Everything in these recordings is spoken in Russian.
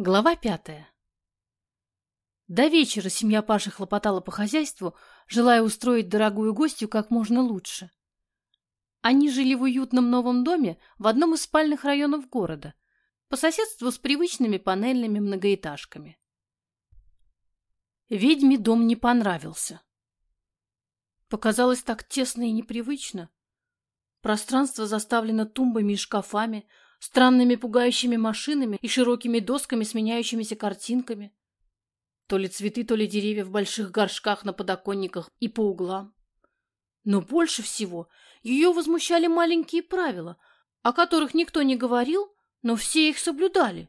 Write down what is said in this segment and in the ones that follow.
Глава пятая. До вечера семья Паши хлопотала по хозяйству, желая устроить дорогую гостью как можно лучше. Они жили в уютном новом доме в одном из спальных районов города, по соседству с привычными панельными многоэтажками. Ведьме дом не понравился. Показалось так тесно и непривычно. Пространство заставлено тумбами и шкафами, странными пугающими машинами и широкими досками с меняющимися картинками. То ли цветы, то ли деревья в больших горшках на подоконниках и по углам. Но больше всего ее возмущали маленькие правила, о которых никто не говорил, но все их соблюдали.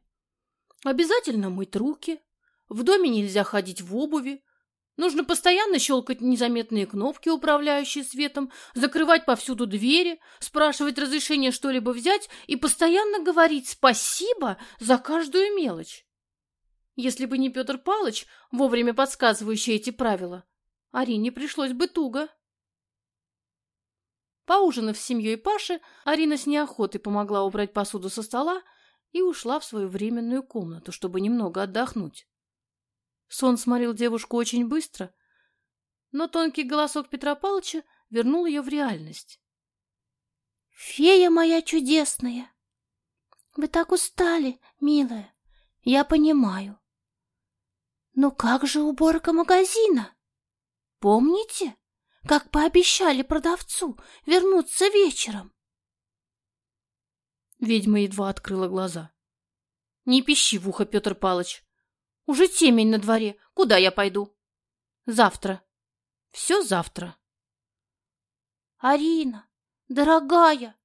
Обязательно мыть руки, в доме нельзя ходить в обуви, Нужно постоянно щелкать незаметные кнопки, управляющие светом, закрывать повсюду двери, спрашивать разрешение что-либо взять и постоянно говорить спасибо за каждую мелочь. Если бы не Петр Палыч, вовремя подсказывающий эти правила, Арине пришлось бы туго. Поужинав с семьей Паши, Арина с неохотой помогла убрать посуду со стола и ушла в свою временную комнату, чтобы немного отдохнуть. Сон сморил девушку очень быстро, но тонкий голосок Петра Павловича вернул ее в реальность. «Фея моя чудесная! Вы так устали, милая, я понимаю. Но как же уборка магазина? Помните, как пообещали продавцу вернуться вечером?» Ведьма едва открыла глаза. «Не пищи в ухо, Петр Палыч. Уже темень на дворе. Куда я пойду? Завтра. Все завтра. Арина, дорогая,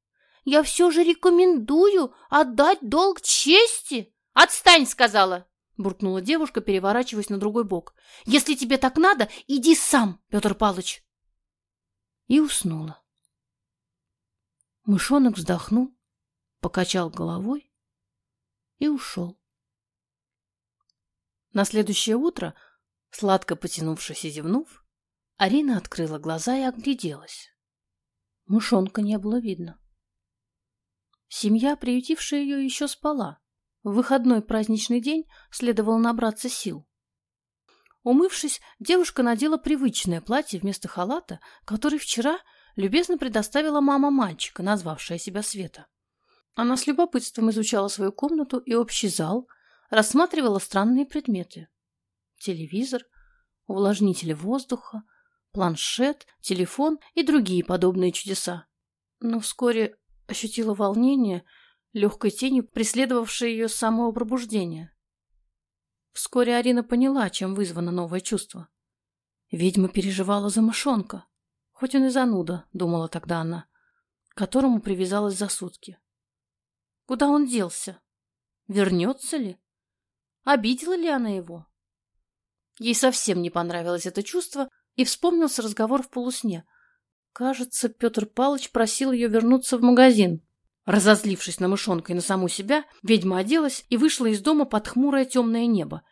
я все же рекомендую отдать долг чести. Отстань, сказала, буркнула девушка, переворачиваясь на другой бок. Если тебе так надо, иди сам, Петр Павлович. И уснула. Мышонок вздохнул, покачал головой и ушел. На следующее утро, сладко потянувшись и зевнув, Арина открыла глаза и огляделась. Мышонка не было видно. Семья, приютившая ее, еще спала. В выходной праздничный день следовало набраться сил. Умывшись, девушка надела привычное платье вместо халата, который вчера любезно предоставила мама мальчика, назвавшая себя Света. Она с любопытством изучала свою комнату и общий зал, рассматривала странные предметы. Телевизор, увлажнитель воздуха, планшет, телефон и другие подобные чудеса. Но вскоре ощутила волнение, легкой тенью преследовавшее ее с самого пробуждения. Вскоре Арина поняла, чем вызвано новое чувство. Ведьма переживала за мышонка, хоть он и зануда, думала тогда она, к которому привязалась за сутки. Куда он делся? Вернется ли? Обидела ли она его? Ей совсем не понравилось это чувство, и вспомнился разговор в полусне. Кажется, Петр Павлович просил ее вернуться в магазин. Разозлившись на мышонка и на саму себя, ведьма оделась и вышла из дома под хмурое темное небо,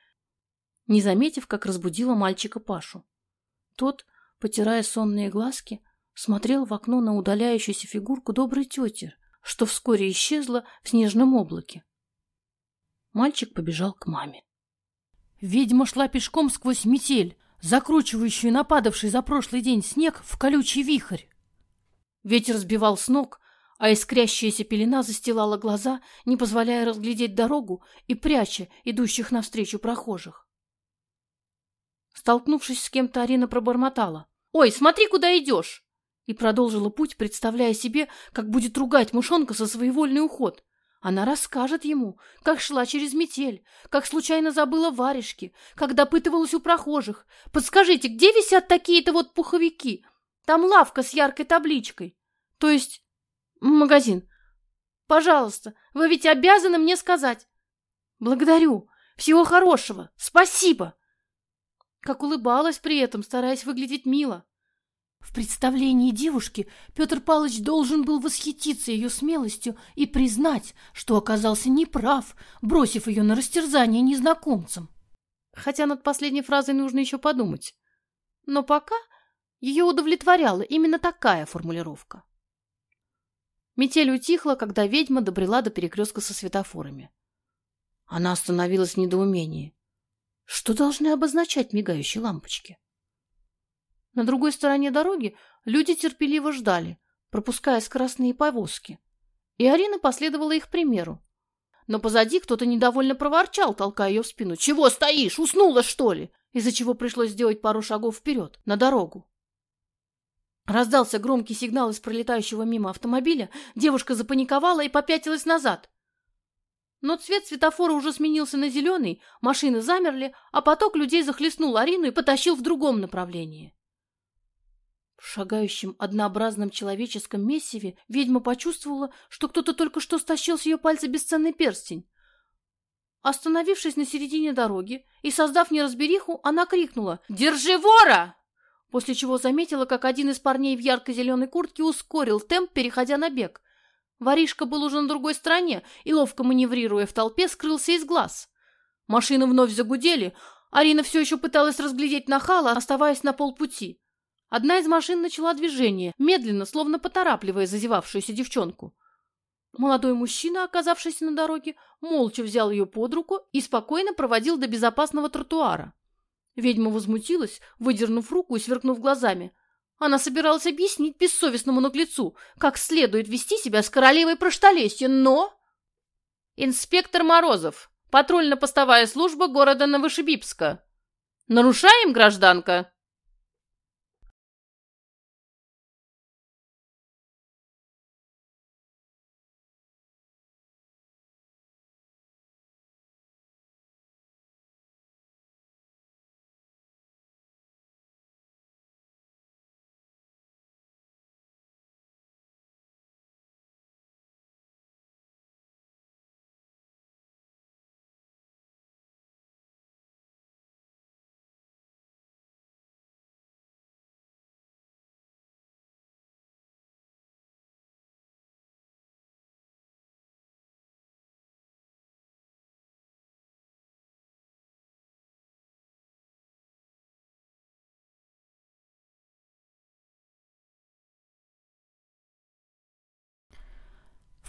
не заметив, как разбудила мальчика Пашу. Тот, потирая сонные глазки, смотрел в окно на удаляющуюся фигурку доброй тети, что вскоре исчезла в снежном облаке. Мальчик побежал к маме. Ведьма шла пешком сквозь метель, закручивающую нападавший за прошлый день снег в колючий вихрь. Ветер сбивал с ног, а искрящаяся пелена застилала глаза, не позволяя разглядеть дорогу и пряча идущих навстречу прохожих. Столкнувшись с кем-то, Арина пробормотала. «Ой, смотри, куда идешь!» и продолжила путь, представляя себе, как будет ругать мышонка за своевольный уход. Она расскажет ему, как шла через метель, как случайно забыла варежки, как допытывалась у прохожих. Подскажите, где висят такие-то вот пуховики? Там лавка с яркой табличкой. То есть магазин. Пожалуйста, вы ведь обязаны мне сказать. Благодарю. Всего хорошего. Спасибо. Как улыбалась при этом, стараясь выглядеть мило. В представлении девушки Петр Павлович должен был восхититься ее смелостью и признать, что оказался неправ, бросив ее на растерзание незнакомцам. Хотя над последней фразой нужно еще подумать. Но пока ее удовлетворяла именно такая формулировка. Метель утихла, когда ведьма добрела до перекрестка со светофорами. Она остановилась в недоумении. Что должны обозначать мигающие лампочки? На другой стороне дороги люди терпеливо ждали, пропуская скоростные повозки. И Арина последовала их примеру. Но позади кто-то недовольно проворчал, толкая ее в спину. «Чего стоишь? Уснула, что ли?» Из-за чего пришлось сделать пару шагов вперед, на дорогу. Раздался громкий сигнал из пролетающего мимо автомобиля, девушка запаниковала и попятилась назад. Но цвет светофора уже сменился на зеленый, машины замерли, а поток людей захлестнул Арину и потащил в другом направлении. Шагающем однообразном человеческом месиве ведьма почувствовала, что кто-то только что стащил с ее пальца бесценный перстень. Остановившись на середине дороги и создав неразбериху, она крикнула «Держи вора!» После чего заметила, как один из парней в ярко-зеленой куртке ускорил темп, переходя на бег. Воришка был уже на другой стороне и, ловко маневрируя в толпе, скрылся из глаз. Машины вновь загудели. Арина все еще пыталась разглядеть нахала, оставаясь на полпути. Одна из машин начала движение, медленно, словно поторапливая зазевавшуюся девчонку. Молодой мужчина, оказавшийся на дороге, молча взял ее под руку и спокойно проводил до безопасного тротуара. Ведьма возмутилась, выдернув руку и сверкнув глазами. Она собиралась объяснить бессовестному наглецу, как следует вести себя с королевой проштолесья, но... «Инспектор Морозов, патрульно-постовая служба города Новошибипска. Нарушаем, гражданка?»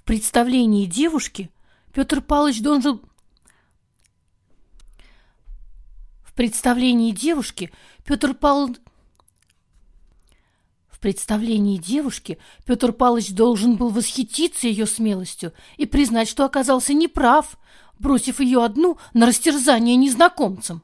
В представлении девушки Петр Павлович должен... В представлении девушки Петр Павлович... В представлении девушки Петр Павлович должен был восхититься ее смелостью и признать, что оказался неправ, бросив ее одну на растерзание незнакомцам.